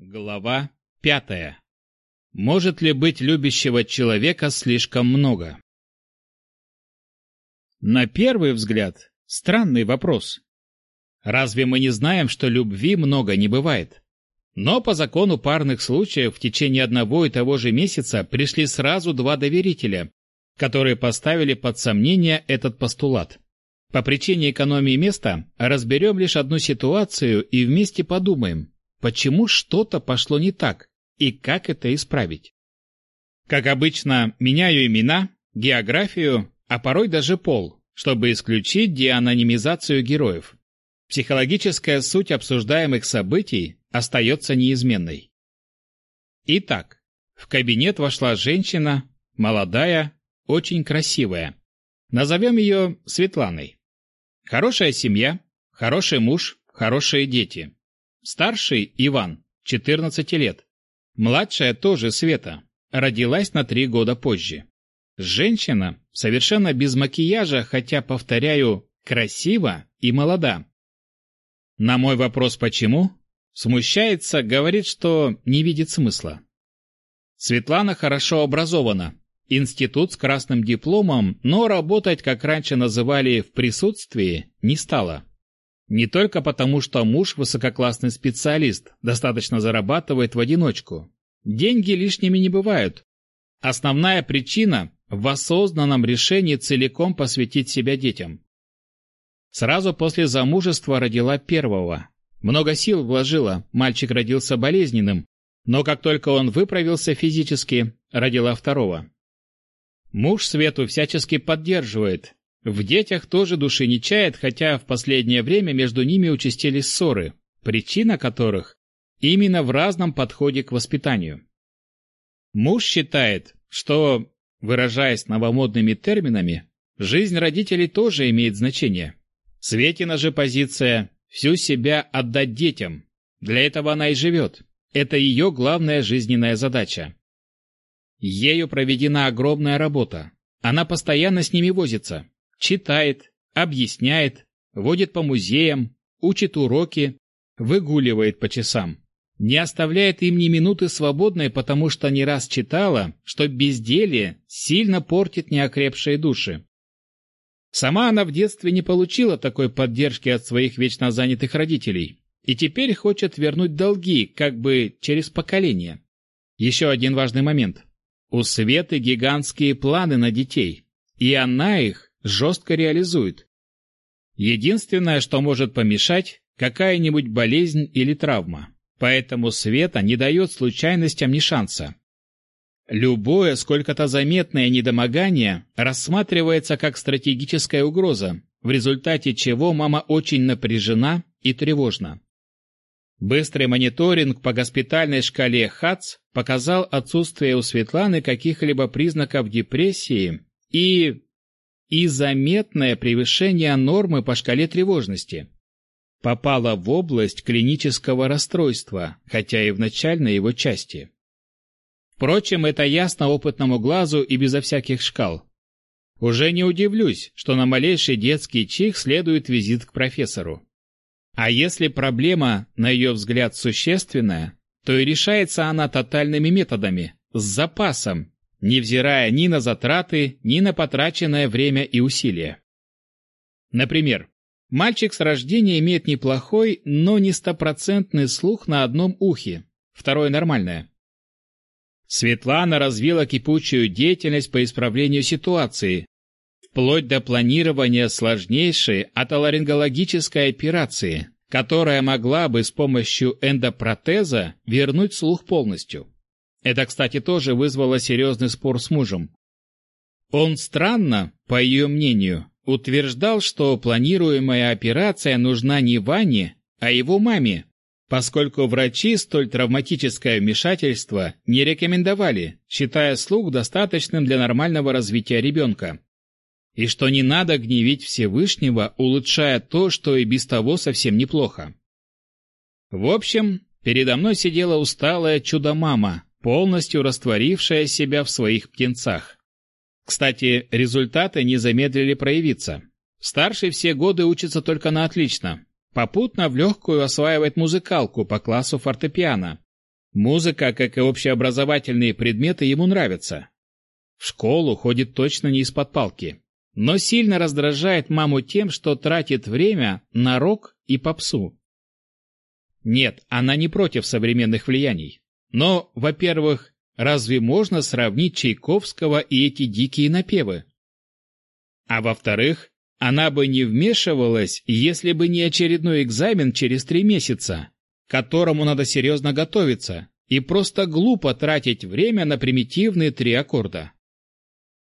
Глава пятая. Может ли быть любящего человека слишком много? На первый взгляд, странный вопрос. Разве мы не знаем, что любви много не бывает? Но по закону парных случаев в течение одного и того же месяца пришли сразу два доверителя, которые поставили под сомнение этот постулат. По причине экономии места разберем лишь одну ситуацию и вместе подумаем, почему что-то пошло не так и как это исправить. Как обычно, меняю имена, географию, а порой даже пол, чтобы исключить деанонимизацию героев. Психологическая суть обсуждаемых событий остается неизменной. Итак, в кабинет вошла женщина, молодая, очень красивая. Назовем ее Светланой. Хорошая семья, хороший муж, хорошие дети. Старший Иван, 14 лет. Младшая тоже Света, родилась на три года позже. Женщина, совершенно без макияжа, хотя, повторяю, красива и молода. На мой вопрос «почему?» смущается, говорит, что не видит смысла. Светлана хорошо образована, институт с красным дипломом, но работать, как раньше называли, в присутствии, не стала. Не только потому, что муж высококлассный специалист, достаточно зарабатывает в одиночку. Деньги лишними не бывают. Основная причина в осознанном решении целиком посвятить себя детям. Сразу после замужества родила первого. Много сил вложила, мальчик родился болезненным, но как только он выправился физически, родила второго. Муж Свету всячески поддерживает, в детях тоже души не чает, хотя в последнее время между ними участились ссоры, причина которых именно в разном подходе к воспитанию. Муж считает, что, выражаясь новомодными терминами, жизнь родителей тоже имеет значение. Светина же позиция – всю себя отдать детям. Для этого она и живет. Это ее главная жизненная задача. Ею проведена огромная работа. Она постоянно с ними возится. Читает, объясняет, водит по музеям, учит уроки, выгуливает по часам. Не оставляет им ни минуты свободной, потому что не раз читала, что безделье сильно портит неокрепшие души. Сама она в детстве не получила такой поддержки от своих вечно занятых родителей и теперь хочет вернуть долги, как бы через поколение. Еще один важный момент. У Светы гигантские планы на детей, и она их жестко реализует. Единственное, что может помешать, какая-нибудь болезнь или травма. Поэтому Света не дает случайностям ни шанса. Любое сколько-то заметное недомогание рассматривается как стратегическая угроза, в результате чего мама очень напряжена и тревожна. Быстрый мониторинг по госпитальной шкале ХАЦ показал отсутствие у Светланы каких-либо признаков депрессии и и заметное превышение нормы по шкале тревожности. Попала в область клинического расстройства, хотя и в начальной его части. Впрочем, это ясно опытному глазу и безо всяких шкал. Уже не удивлюсь, что на малейший детский чих следует визит к профессору. А если проблема, на ее взгляд, существенная, то и решается она тотальными методами, с запасом, невзирая ни на затраты, ни на потраченное время и усилия. Например, мальчик с рождения имеет неплохой, но не стопроцентный слух на одном ухе, второе нормальное. Светлана развила кипучую деятельность по исправлению ситуации, вплоть до планирования сложнейшей отоларингологической операции, которая могла бы с помощью эндопротеза вернуть слух полностью. Это, кстати, тоже вызвало серьезный спор с мужем. Он странно, по ее мнению, утверждал, что планируемая операция нужна не Ване, а его маме, поскольку врачи столь травматическое вмешательство не рекомендовали, считая слух достаточным для нормального развития ребенка. И что не надо гневить Всевышнего, улучшая то, что и без того совсем неплохо. В общем, передо мной сидела усталая чудо-мама, полностью растворившая себя в своих птенцах. Кстати, результаты не замедлили проявиться. Старший все годы учится только на отлично. Попутно в легкую осваивает музыкалку по классу фортепиано. Музыка, как и общеобразовательные предметы, ему нравится. В школу ходит точно не из-под палки, но сильно раздражает маму тем, что тратит время на рок и попсу. Нет, она не против современных влияний. Но, во-первых, разве можно сравнить Чайковского и эти дикие напевы? А во-вторых, она бы не вмешивалась, если бы не очередной экзамен через три месяца, к которому надо серьезно готовиться, и просто глупо тратить время на примитивные три аккорда.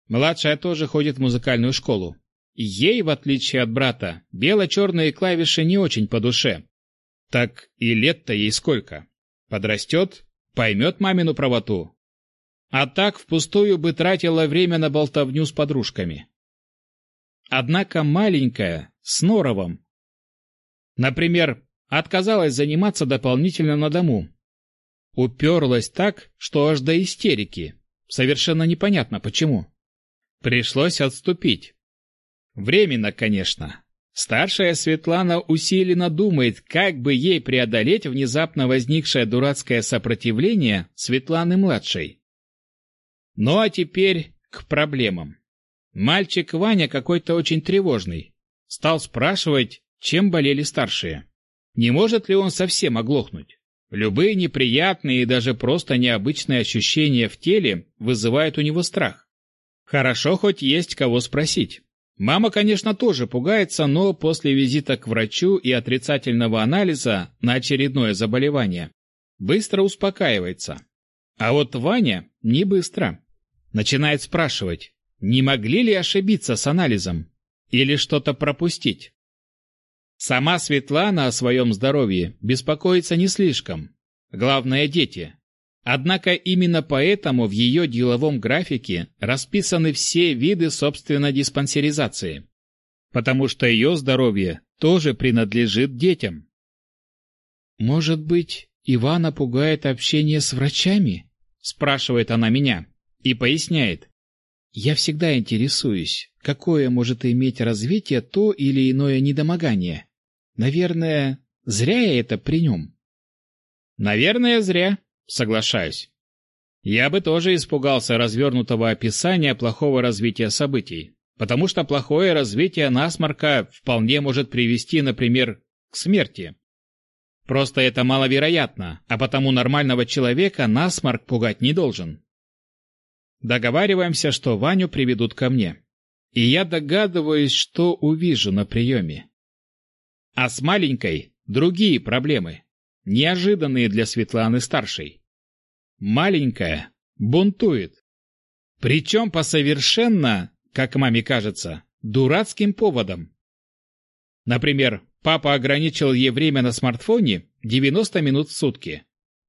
Младшая тоже ходит в музыкальную школу. Ей, в отличие от брата, бело-черные клавиши не очень по душе. Так и лет-то ей сколько? Подрастет, поймет мамину правоту. А так впустую бы тратила время на болтовню с подружками. Однако маленькая, с норовом. Например, отказалась заниматься дополнительно на дому. Уперлась так, что аж до истерики. Совершенно непонятно почему. Пришлось отступить. Временно, конечно. Старшая Светлана усиленно думает, как бы ей преодолеть внезапно возникшее дурацкое сопротивление Светланы-младшей. Ну а теперь к проблемам. Мальчик Ваня какой-то очень тревожный. Стал спрашивать, чем болели старшие. Не может ли он совсем оглохнуть? Любые неприятные и даже просто необычные ощущения в теле вызывают у него страх. Хорошо хоть есть кого спросить. Мама, конечно, тоже пугается, но после визита к врачу и отрицательного анализа на очередное заболевание быстро успокаивается. А вот Ваня не быстро. Начинает спрашивать, не могли ли ошибиться с анализом? Или что-то пропустить? Сама Светлана о своем здоровье беспокоится не слишком. Главное – дети. Однако именно поэтому в ее деловом графике расписаны все виды собственной диспансеризации. Потому что ее здоровье тоже принадлежит детям. «Может быть, Ивана пугает общение с врачами?» – спрашивает она меня и поясняет. Я всегда интересуюсь, какое может иметь развитие то или иное недомогание. Наверное, зря я это при нем. Наверное, зря, соглашаюсь. Я бы тоже испугался развернутого описания плохого развития событий, потому что плохое развитие насморка вполне может привести, например, к смерти. Просто это маловероятно, а потому нормального человека насморк пугать не должен. Договариваемся, что Ваню приведут ко мне. И я догадываюсь, что увижу на приеме. А с маленькой другие проблемы, неожиданные для Светланы-старшей. Маленькая бунтует. Причем по совершенно, как маме кажется, дурацким поводам. Например, папа ограничил ей время на смартфоне 90 минут в сутки.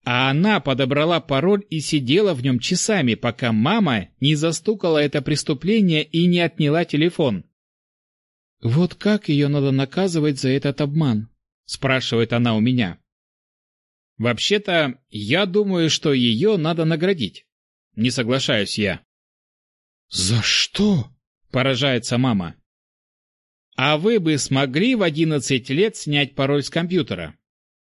А она подобрала пароль и сидела в нем часами, пока мама не застукала это преступление и не отняла телефон. «Вот как ее надо наказывать за этот обман?» – спрашивает она у меня. «Вообще-то, я думаю, что ее надо наградить». Не соглашаюсь я. «За что?» – поражается мама. «А вы бы смогли в одиннадцать лет снять пароль с компьютера?»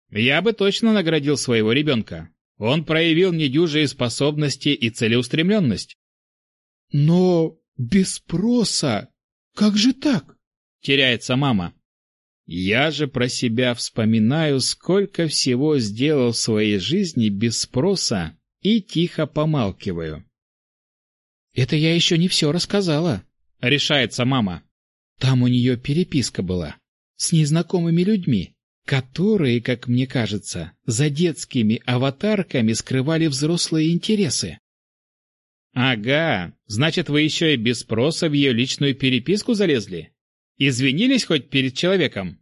Я бы точно наградил своего ребенка. Он проявил недюжие способности и целеустремленность. Но без спроса. Как же так? Теряется мама. Я же про себя вспоминаю, сколько всего сделал в своей жизни без спроса и тихо помалкиваю. Это я еще не все рассказала. Решается мама. Там у нее переписка была. С незнакомыми людьми которые, как мне кажется, за детскими аватарками скрывали взрослые интересы. Ага, значит, вы еще и без спроса в ее личную переписку залезли? Извинились хоть перед человеком?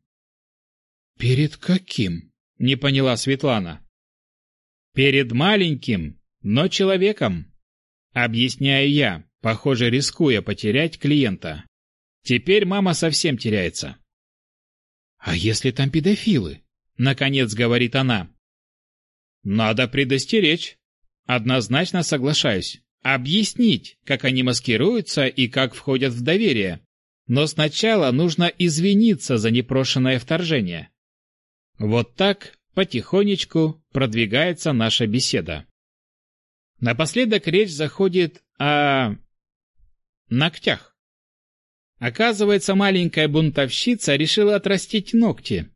Перед каким? Не поняла Светлана. Перед маленьким, но человеком. Объясняю я, похоже, рискуя потерять клиента. Теперь мама совсем теряется. «А если там педофилы?» — наконец говорит она. «Надо предостеречь. Однозначно соглашаюсь. Объяснить, как они маскируются и как входят в доверие. Но сначала нужно извиниться за непрошенное вторжение. Вот так потихонечку продвигается наша беседа. Напоследок речь заходит о... ногтях. Оказывается, маленькая бунтовщица решила отрастить ногти.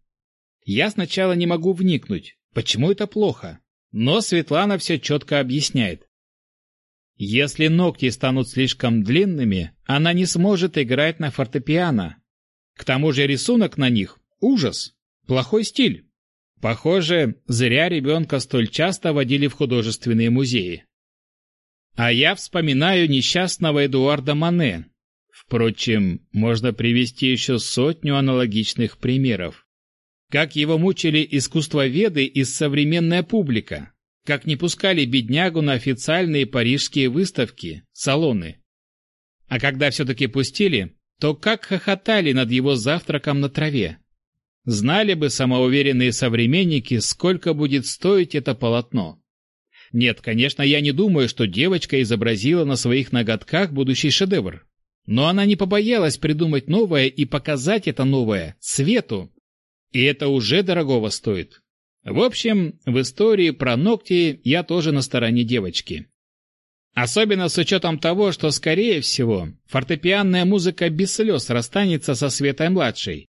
Я сначала не могу вникнуть, почему это плохо, но Светлана все четко объясняет. Если ногти станут слишком длинными, она не сможет играть на фортепиано. К тому же рисунок на них – ужас, плохой стиль. Похоже, зря ребенка столь часто водили в художественные музеи. А я вспоминаю несчастного Эдуарда Мане. Впрочем, можно привести еще сотню аналогичных примеров. Как его мучили искусствоведы и современная публика. Как не пускали беднягу на официальные парижские выставки, салоны. А когда все-таки пустили, то как хохотали над его завтраком на траве. Знали бы самоуверенные современники, сколько будет стоить это полотно. Нет, конечно, я не думаю, что девочка изобразила на своих ноготках будущий шедевр. Но она не побоялась придумать новое и показать это новое свету. И это уже дорогого стоит. В общем, в истории про ногти я тоже на стороне девочки. Особенно с учетом того, что, скорее всего, фортепианная музыка без слез расстанется со Светой-младшей.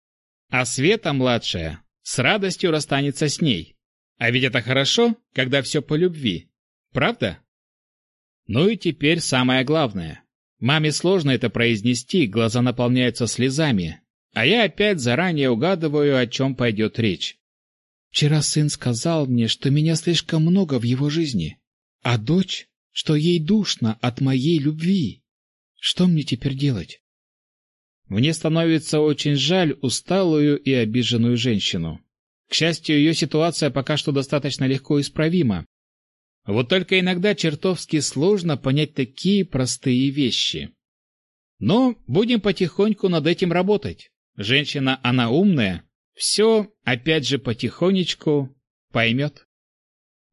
А Света-младшая с радостью расстанется с ней. А ведь это хорошо, когда все по любви. Правда? Ну и теперь самое главное. Маме сложно это произнести, глаза наполняются слезами. А я опять заранее угадываю, о чем пойдет речь. Вчера сын сказал мне, что меня слишком много в его жизни, а дочь, что ей душно от моей любви. Что мне теперь делать? Мне становится очень жаль усталую и обиженную женщину. К счастью, ее ситуация пока что достаточно легко исправима. Вот только иногда чертовски сложно понять такие простые вещи. Но будем потихоньку над этим работать. Женщина, она умная, все, опять же, потихонечку поймет.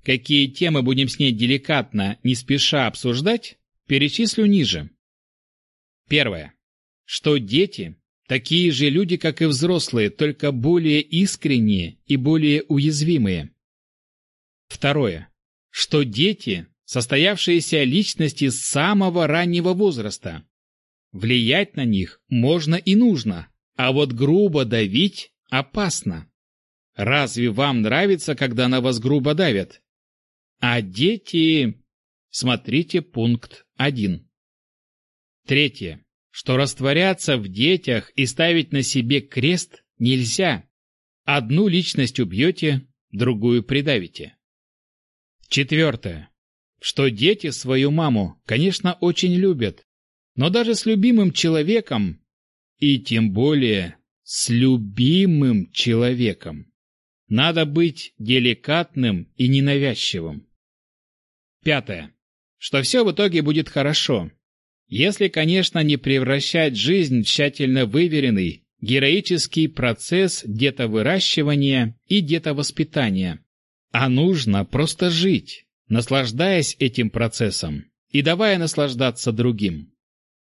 Какие темы будем с ней деликатно, не спеша обсуждать, перечислю ниже. Первое. Что дети Такие же люди, как и взрослые, только более искренние и более уязвимые. Второе. Что дети – состоявшиеся личности с самого раннего возраста. Влиять на них можно и нужно, а вот грубо давить опасно. Разве вам нравится, когда на вас грубо давят? А дети... Смотрите пункт 1. Третье что растворяться в детях и ставить на себе крест нельзя. Одну личность убьете, другую придавите. Четвертое. Что дети свою маму, конечно, очень любят, но даже с любимым человеком, и тем более с любимым человеком, надо быть деликатным и ненавязчивым. Пятое. Что все в итоге будет хорошо, если, конечно, не превращать жизнь в тщательно выверенный, героический процесс детовыращивания и детовоспитания. А нужно просто жить, наслаждаясь этим процессом и давая наслаждаться другим.